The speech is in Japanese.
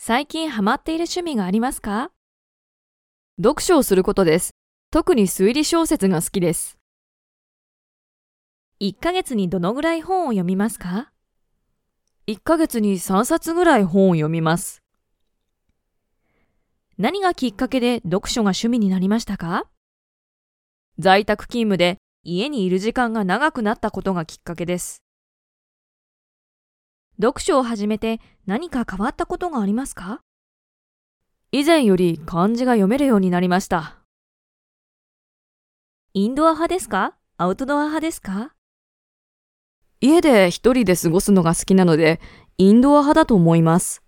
最近ハマっている趣味がありますか？読書をすることです。特に推理小説が好きです。?1 ヶ月にどのぐらい本を読みますか？1ヶ月に3冊ぐらい本を読みます。何がきっかけで読書が趣味になりましたか？在宅勤務で家にいる時間が長くなったことがきっかけです。読書を始めて何か変わったことがありますか？以前より漢字が読めるようになりました。インドア派ですか？アウトドア派ですか？家で一人で過ごすのが好きなので、インドア派だと思います。